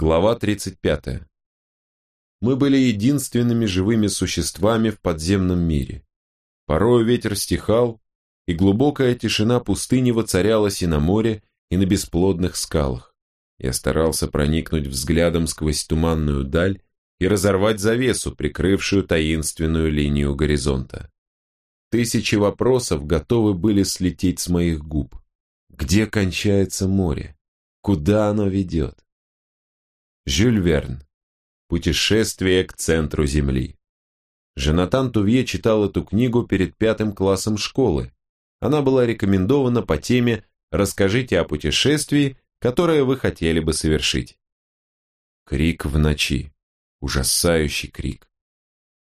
Глава 35. Мы были единственными живыми существами в подземном мире. Порой ветер стихал, и глубокая тишина пустыни воцарялась и на море, и на бесплодных скалах. Я старался проникнуть взглядом сквозь туманную даль и разорвать завесу, прикрывшую таинственную линию горизонта. Тысячи вопросов готовы были слететь с моих губ. Где кончается море? Куда оно ведет? Жюль Верн. Путешествие к центру Земли. Женатан Тувье читал эту книгу перед пятым классом школы. Она была рекомендована по теме «Расскажите о путешествии, которое вы хотели бы совершить». Крик в ночи. Ужасающий крик.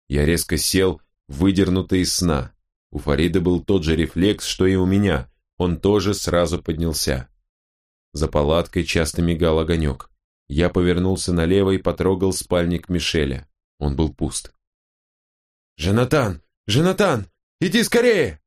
Я резко сел, выдернутый из сна. У Фарида был тот же рефлекс, что и у меня. Он тоже сразу поднялся. За палаткой часто мигал огонек. Я повернулся налево и потрогал спальник Мишеля. Он был пуст. «Женатан! Женатан! Иди скорее!»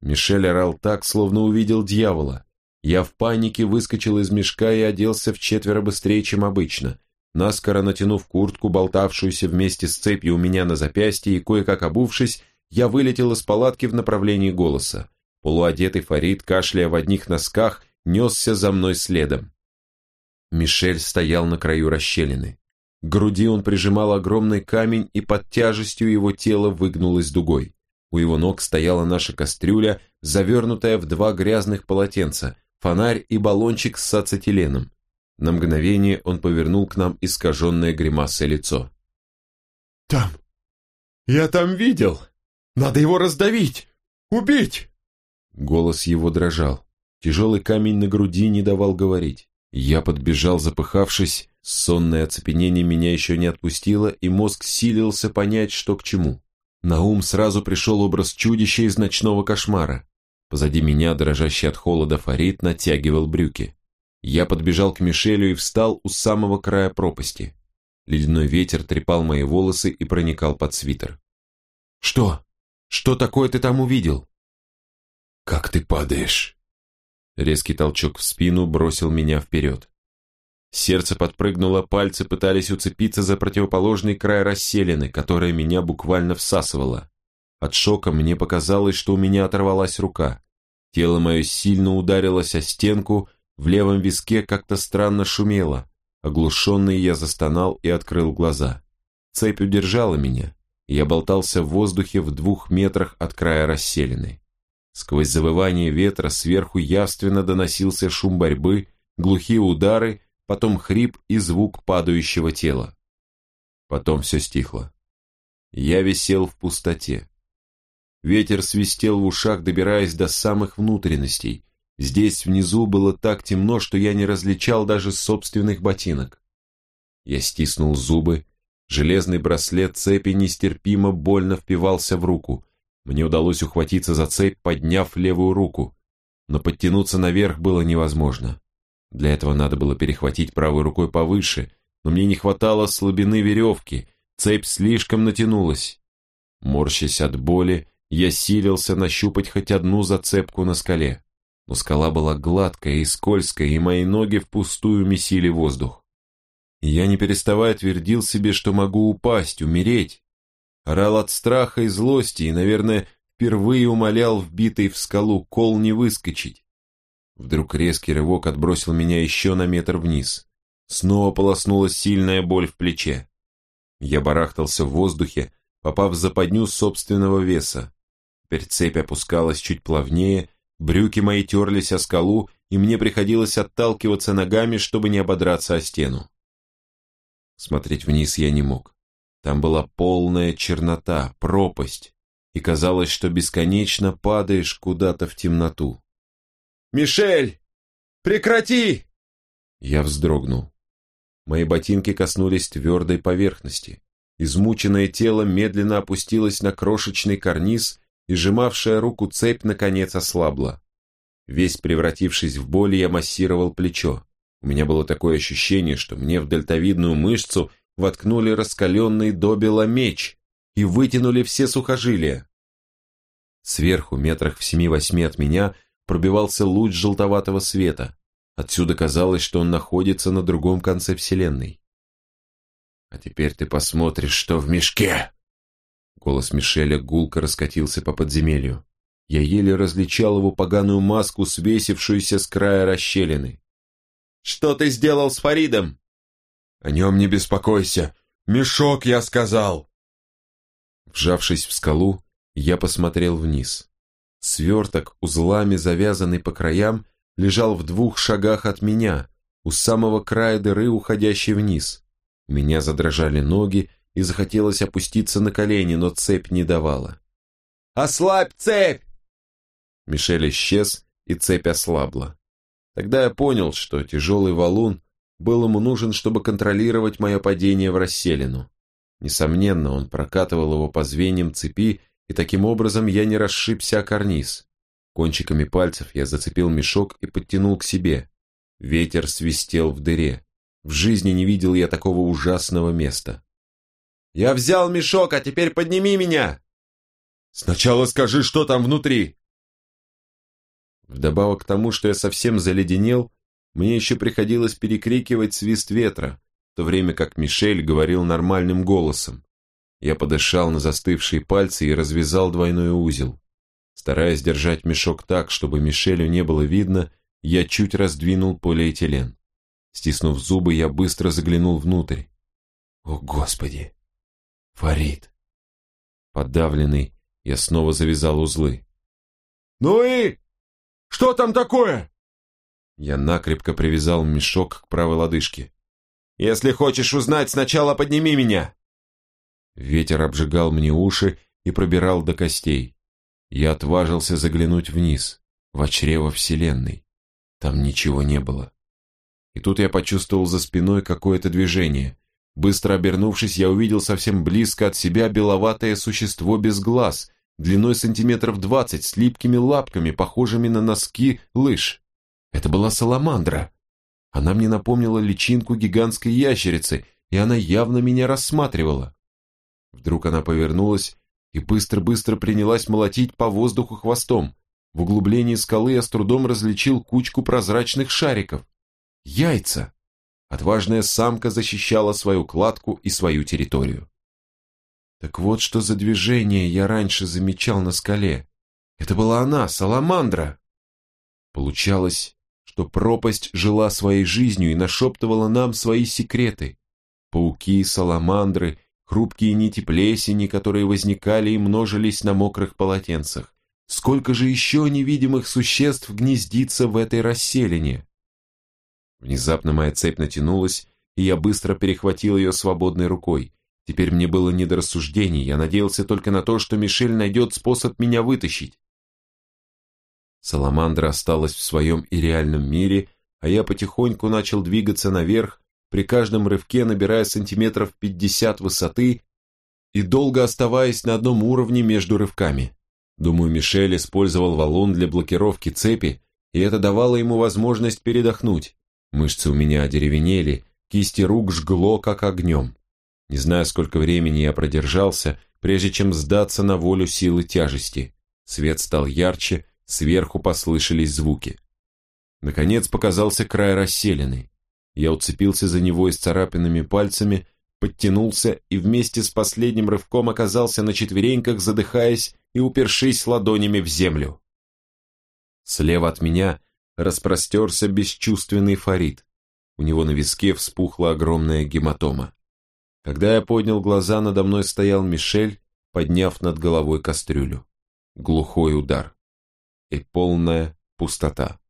Мишель орал так, словно увидел дьявола. Я в панике выскочил из мешка и оделся в четверо быстрее, чем обычно. Наскоро натянув куртку, болтавшуюся вместе с цепью у меня на запястье, и кое-как обувшись, я вылетел из палатки в направлении голоса. Полуодетый Фарид, кашляя в одних носках, несся за мной следом. Мишель стоял на краю расщелины. К груди он прижимал огромный камень, и под тяжестью его тело выгнулось дугой. У его ног стояла наша кастрюля, завернутая в два грязных полотенца, фонарь и баллончик с ацетиленом. На мгновение он повернул к нам искаженное гримасой лицо. «Там! Я там видел! Надо его раздавить! Убить!» Голос его дрожал. Тяжелый камень на груди не давал говорить. Я подбежал, запыхавшись, сонное оцепенение меня еще не отпустило, и мозг силился понять, что к чему. На ум сразу пришел образ чудища из ночного кошмара. Позади меня, дрожащий от холода, Фарид натягивал брюки. Я подбежал к Мишелю и встал у самого края пропасти. Ледяной ветер трепал мои волосы и проникал под свитер. «Что? Что такое ты там увидел?» «Как ты падаешь?» Резкий толчок в спину бросил меня вперед. Сердце подпрыгнуло, пальцы пытались уцепиться за противоположный край расселены, которая меня буквально всасывала. От шока мне показалось, что у меня оторвалась рука. Тело мое сильно ударилось о стенку, в левом виске как-то странно шумело. Оглушенный я застонал и открыл глаза. Цепь удержала меня, и я болтался в воздухе в двух метрах от края расселены. Сквозь завывание ветра сверху явственно доносился шум борьбы, глухие удары, потом хрип и звук падающего тела. Потом все стихло. Я висел в пустоте. Ветер свистел в ушах, добираясь до самых внутренностей. Здесь внизу было так темно, что я не различал даже собственных ботинок. Я стиснул зубы, железный браслет цепи нестерпимо больно впивался в руку. Мне удалось ухватиться за цепь, подняв левую руку, но подтянуться наверх было невозможно. Для этого надо было перехватить правой рукой повыше, но мне не хватало слабины веревки, цепь слишком натянулась. Морщась от боли, я силился нащупать хоть одну зацепку на скале, но скала была гладкая и скользкая, и мои ноги впустую месили воздух. я не переставая твердил себе, что могу упасть, умереть, орал от страха и злости и, наверное, впервые умолял вбитый в скалу кол не выскочить. Вдруг резкий рывок отбросил меня еще на метр вниз. Снова полоснула сильная боль в плече. Я барахтался в воздухе, попав в западню собственного веса. Теперь опускалась чуть плавнее, брюки мои терлись о скалу, и мне приходилось отталкиваться ногами, чтобы не ободраться о стену. Смотреть вниз я не мог. Там была полная чернота, пропасть, и казалось, что бесконечно падаешь куда-то в темноту. «Мишель! Прекрати!» Я вздрогнул. Мои ботинки коснулись твердой поверхности. Измученное тело медленно опустилось на крошечный карниз, и сжимавшая руку цепь наконец ослабла. Весь превратившись в боль, я массировал плечо. У меня было такое ощущение, что мне в дельтовидную мышцу воткнули раскаленный добело меч и вытянули все сухожилия. Сверху, метрах в семи-восьми от меня, пробивался луч желтоватого света. Отсюда казалось, что он находится на другом конце Вселенной. «А теперь ты посмотришь, что в мешке!» Голос Мишеля гулко раскатился по подземелью. Я еле различал его поганую маску, свесившуюся с края расщелины. «Что ты сделал с Фаридом?» «О нем не беспокойся! Мешок, я сказал!» Вжавшись в скалу, я посмотрел вниз. Сверток, узлами завязанный по краям, лежал в двух шагах от меня, у самого края дыры, уходящей вниз. У меня задрожали ноги, и захотелось опуститься на колени, но цепь не давала. «Ослабь цепь!» Мишель исчез, и цепь ослабла. Тогда я понял, что тяжелый валун был ему нужен, чтобы контролировать мое падение в расселину. Несомненно, он прокатывал его по звеньям цепи, и таким образом я не расшибся о карниз. Кончиками пальцев я зацепил мешок и подтянул к себе. Ветер свистел в дыре. В жизни не видел я такого ужасного места. «Я взял мешок, а теперь подними меня!» «Сначала скажи, что там внутри!» Вдобавок к тому, что я совсем заледенел, мне еще приходилось перекрикивать свист ветра, в то время как Мишель говорил нормальным голосом. Я подышал на застывшие пальцы и развязал двойной узел. Стараясь держать мешок так, чтобы Мишелю не было видно, я чуть раздвинул полиэтилен. Стиснув зубы, я быстро заглянул внутрь. О, Господи! Фарид! Подавленный, я снова завязал узлы. «Ну и? Что там такое?» Я накрепко привязал мешок к правой лодыжке. «Если хочешь узнать, сначала подними меня!» Ветер обжигал мне уши и пробирал до костей. Я отважился заглянуть вниз, в чрево Вселенной. Там ничего не было. И тут я почувствовал за спиной какое-то движение. Быстро обернувшись, я увидел совсем близко от себя беловатое существо без глаз, длиной сантиметров двадцать, с липкими лапками, похожими на носки лыж. Это была саламандра. Она мне напомнила личинку гигантской ящерицы, и она явно меня рассматривала. Вдруг она повернулась и быстро-быстро принялась молотить по воздуху хвостом. В углублении скалы я с трудом различил кучку прозрачных шариков. Яйца! Отважная самка защищала свою кладку и свою территорию. Так вот, что за движение я раньше замечал на скале. Это была она, Саламандра. Получалось, что пропасть жила своей жизнью и нашептывала нам свои секреты. Пауки, саламандры, хрупкие нити плесени, которые возникали и множились на мокрых полотенцах. Сколько же еще невидимых существ гнездится в этой расселине? Внезапно моя цепь натянулась, и я быстро перехватил ее свободной рукой. Теперь мне было не до рассуждений, я надеялся только на то, что Мишель найдет способ меня вытащить. Саламандра осталась в своем и мире, а я потихоньку начал двигаться наверх, при каждом рывке набирая сантиметров 50 высоты и долго оставаясь на одном уровне между рывками. Думаю, Мишель использовал валун для блокировки цепи, и это давало ему возможность передохнуть. Мышцы у меня одеревенели, кисти рук жгло, как огнем. Не знаю, сколько времени я продержался, прежде чем сдаться на волю силы тяжести. Свет стал ярче, сверху послышались звуки. Наконец показался край расселены. Я уцепился за него исцарапанными пальцами, подтянулся и вместе с последним рывком оказался на четвереньках, задыхаясь и упершись ладонями в землю. Слева от меня распростерся бесчувственный Фарид. У него на виске вспухла огромная гематома. Когда я поднял глаза, надо мной стоял Мишель, подняв над головой кастрюлю. Глухой удар. И полная пустота.